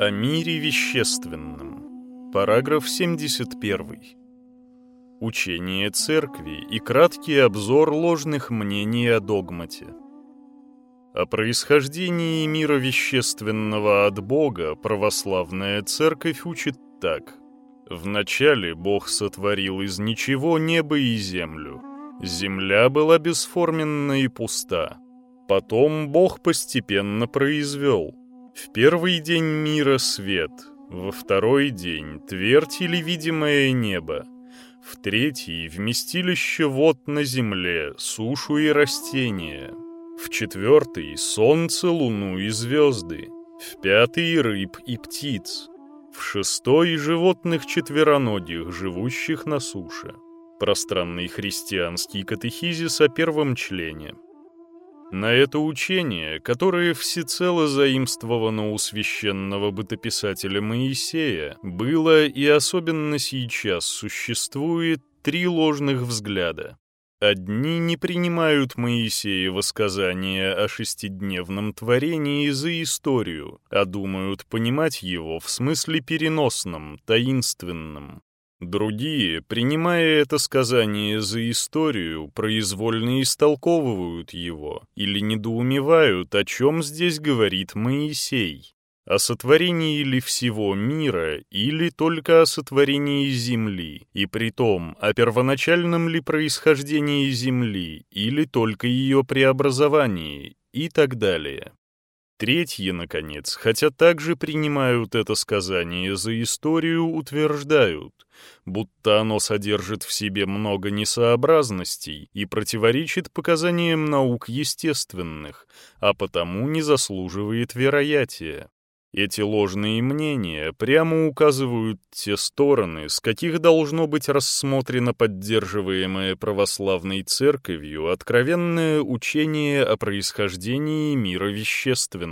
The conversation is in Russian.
О мире вещественном. Параграф 71. Учение церкви и краткий обзор ложных мнений о догмате. О происхождении мира вещественного от Бога православная церковь учит так. «Вначале Бог сотворил из ничего небо и землю. Земля была бесформенна и пуста. Потом Бог постепенно произвел. В первый день мира свет, во второй день твердь или видимое небо, в третий — вместилище вод на земле, сушу и растения, в четвертый — солнце, луну и звезды, в пятый — рыб и птиц, в шестой — животных четвероногих, живущих на суше. Пространный христианский катехизис о первом члене. На это учение, которое всецело заимствовано у священного бытописателя Моисея, было и особенно сейчас существует три ложных взгляда. Одни не принимают Моисеева сказания о шестидневном творении за историю, а думают понимать его в смысле переносном, таинственном. Другие, принимая это сказание за историю, произвольно истолковывают его или недоумевают, о чем здесь говорит Моисей. О сотворении ли всего мира или только о сотворении земли, и при том о первоначальном ли происхождении земли или только ее преобразовании и так далее. Третьи, наконец, хотя также принимают это сказание за историю, утверждают, будто оно содержит в себе много несообразностей и противоречит показаниям наук естественных, а потому не заслуживает вероятия. Эти ложные мнения прямо указывают те стороны, с каких должно быть рассмотрено поддерживаемое православной церковью откровенное учение о происхождении мира вещественного.